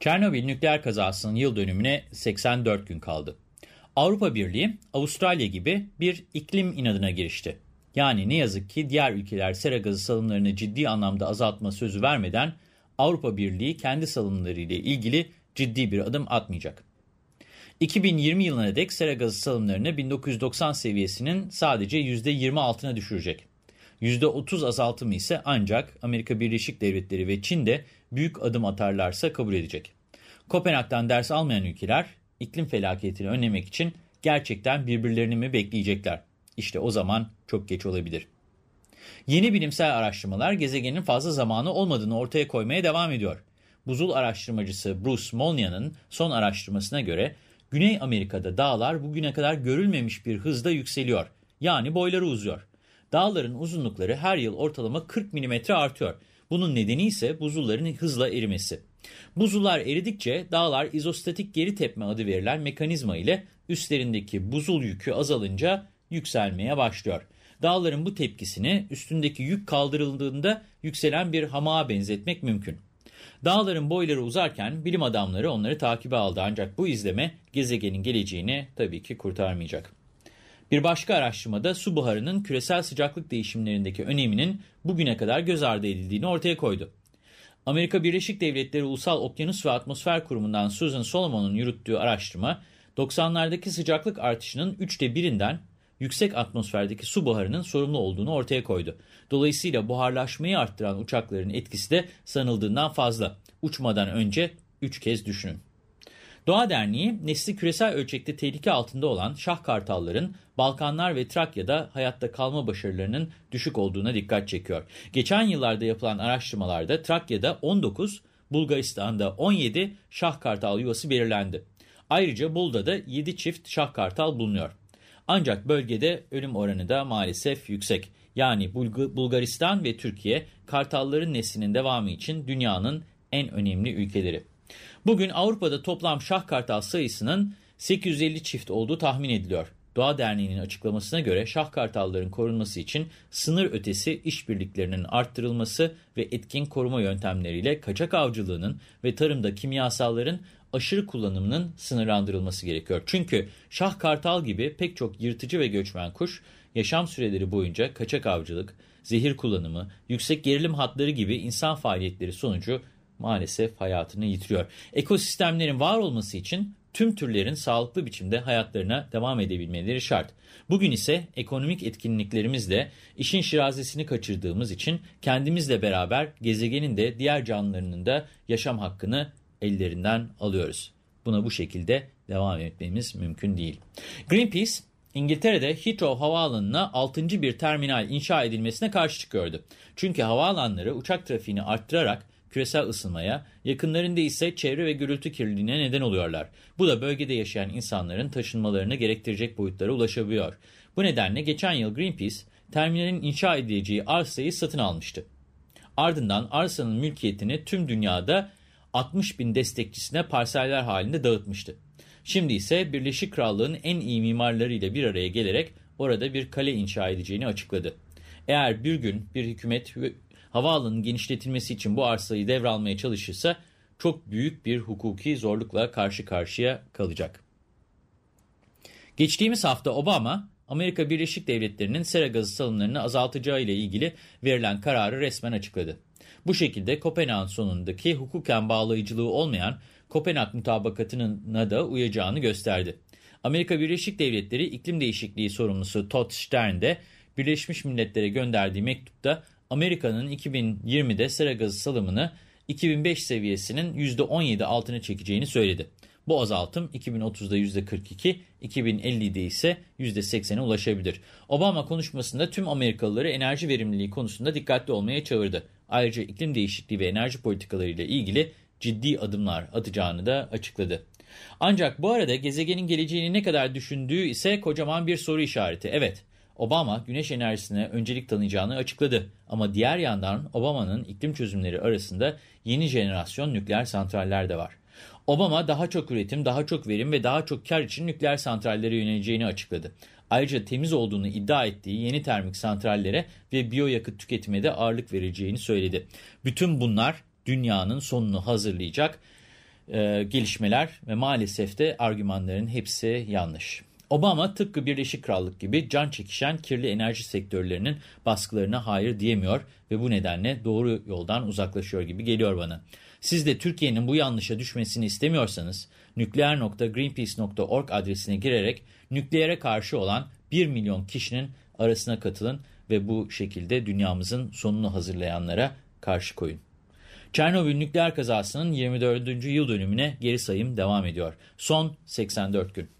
Çernobil nükleer kazasının yıl dönümüne 84 gün kaldı. Avrupa Birliği, Avustralya gibi bir iklim inadına girişti. Yani ne yazık ki diğer ülkeler sera gazı salımlarını ciddi anlamda azaltma sözü vermeden Avrupa Birliği kendi salımları ile ilgili ciddi bir adım atmayacak. 2020 yılına dek sera gazı salımlarını 1990 seviyesinin sadece %20 altına düşürecek. %30 azaltımı ise ancak Amerika Birleşik Devletleri ve Çin de büyük adım atarlarsa kabul edecek. Kopenhag'dan ders almayan ülkeler iklim felaketini önlemek için gerçekten birbirlerini mi bekleyecekler? İşte o zaman çok geç olabilir. Yeni bilimsel araştırmalar gezegenin fazla zamanı olmadığını ortaya koymaya devam ediyor. Buzul araştırmacısı Bruce Molnia'nın son araştırmasına göre Güney Amerika'da dağlar bugüne kadar görülmemiş bir hızda yükseliyor. Yani boyları uzuyor. Dağların uzunlukları her yıl ortalama 40 mm artıyor. Bunun nedeni ise buzulların hızla erimesi. Buzullar eridikçe dağlar izostatik geri tepme adı verilen mekanizma ile üstlerindeki buzul yükü azalınca yükselmeye başlıyor. Dağların bu tepkisini üstündeki yük kaldırıldığında yükselen bir hamağa benzetmek mümkün. Dağların boyları uzarken bilim adamları onları takibe aldı ancak bu izleme gezegenin geleceğini tabii ki kurtarmayacak. Bir başka araştırmada su buharının küresel sıcaklık değişimlerindeki öneminin bugüne kadar göz ardı edildiğini ortaya koydu. Amerika Birleşik Devletleri Ulusal Okyanus ve Atmosfer Kurumu'ndan Susan Solomon'un yürüttüğü araştırma, 90'lardaki sıcaklık artışının üçte birinden yüksek atmosferdeki su buharının sorumlu olduğunu ortaya koydu. Dolayısıyla buharlaşmayı arttıran uçakların etkisi de sanıldığından fazla. Uçmadan önce 3 kez düşünün. Doğa Derneği, nesli küresel ölçekte tehlike altında olan şah kartalların Balkanlar ve Trakya'da hayatta kalma başarılarının düşük olduğuna dikkat çekiyor. Geçen yıllarda yapılan araştırmalarda Trakya'da 19, Bulgaristan'da 17 şah kartal yuvası belirlendi. Ayrıca Bulda'da 7 çift şah kartal bulunuyor. Ancak bölgede ölüm oranı da maalesef yüksek. Yani Bulg Bulgaristan ve Türkiye kartalların neslinin devamı için dünyanın en önemli ülkeleri. Bugün Avrupa'da toplam şah kartal sayısının 850 çift olduğu tahmin ediliyor. Doğa Derneği'nin açıklamasına göre şah kartalların korunması için sınır ötesi işbirliklerinin arttırılması ve etkin koruma yöntemleriyle kaçak avcılığının ve tarımda kimyasalların aşırı kullanımının sınırlandırılması gerekiyor. Çünkü şah kartal gibi pek çok yırtıcı ve göçmen kuş yaşam süreleri boyunca kaçak avcılık, zehir kullanımı, yüksek gerilim hatları gibi insan faaliyetleri sonucu maalesef hayatını yitiriyor. Ekosistemlerin var olması için tüm türlerin sağlıklı biçimde hayatlarına devam edebilmeleri şart. Bugün ise ekonomik etkinliklerimizle işin şirazesini kaçırdığımız için kendimizle beraber gezegenin de diğer canlılarının da yaşam hakkını ellerinden alıyoruz. Buna bu şekilde devam etmemiz mümkün değil. Greenpeace, İngiltere'de Heathrow Havaalanı'na 6. bir terminal inşa edilmesine karşı çıkıyordu. Çünkü havaalanları uçak trafiğini arttırarak küresel ısınmaya, yakınlarında ise çevre ve gürültü kirliliğine neden oluyorlar. Bu da bölgede yaşayan insanların taşınmalarını gerektirecek boyutlara ulaşabiliyor. Bu nedenle geçen yıl Greenpeace, terminalin inşa edileceği arsayı satın almıştı. Ardından arsanın mülkiyetini tüm dünyada 60 bin destekçisine parseller halinde dağıtmıştı. Şimdi ise Birleşik Krallığın en iyi mimarlarıyla bir araya gelerek orada bir kale inşa edeceğini açıkladı. Eğer bir gün bir hükümet havaalanının genişletilmesi için bu arsayı devralmaya çalışırsa çok büyük bir hukuki zorlukla karşı karşıya kalacak. Geçtiğimiz hafta Obama, Amerika Birleşik Devletleri'nin sera gazı salımlarını azaltacağı ile ilgili verilen kararı resmen açıkladı. Bu şekilde Kopenhag sonundaki hukuken bağlayıcılığı olmayan Kopenhag mutabakatına da uyacağını gösterdi. Amerika Birleşik Devletleri iklim değişikliği sorumlusu Todd Stern de Birleşmiş Milletler'e gönderdiği mektupta Amerika'nın 2020'de sera gazı salımını 2005 seviyesinin %17 altına çekeceğini söyledi. Bu azaltım 2030'da %42, 2050'de ise %80'e ulaşabilir. Obama konuşmasında tüm Amerikalıları enerji verimliliği konusunda dikkatli olmaya çağırdı. Ayrıca iklim değişikliği ve enerji politikaları ile ilgili ciddi adımlar atacağını da açıkladı. Ancak bu arada gezegenin geleceğini ne kadar düşündüğü ise kocaman bir soru işareti. Evet, Obama güneş enerjisine öncelik tanıyacağını açıkladı. Ama diğer yandan Obama'nın iklim çözümleri arasında yeni jenerasyon nükleer santraller de var. Obama daha çok üretim, daha çok verim ve daha çok kar için nükleer santrallere yöneleceğini açıkladı. Ayrıca temiz olduğunu iddia ettiği yeni termik santrallere ve biyoyakıt tüketime de ağırlık vereceğini söyledi. Bütün bunlar dünyanın sonunu hazırlayacak e, gelişmeler ve maalesef de argümanların hepsi yanlış. Obama tıpkı Birleşik Krallık gibi can çekişen kirli enerji sektörlerinin baskılarına hayır diyemiyor ve bu nedenle doğru yoldan uzaklaşıyor gibi geliyor bana. Siz de Türkiye'nin bu yanlışa düşmesini istemiyorsanız nükleer.greenpeace.org adresine girerek nükleere karşı olan 1 milyon kişinin arasına katılın ve bu şekilde dünyamızın sonunu hazırlayanlara karşı koyun. Çernobil nükleer kazasının 24. yıl dönümüne geri sayım devam ediyor. Son 84 gün.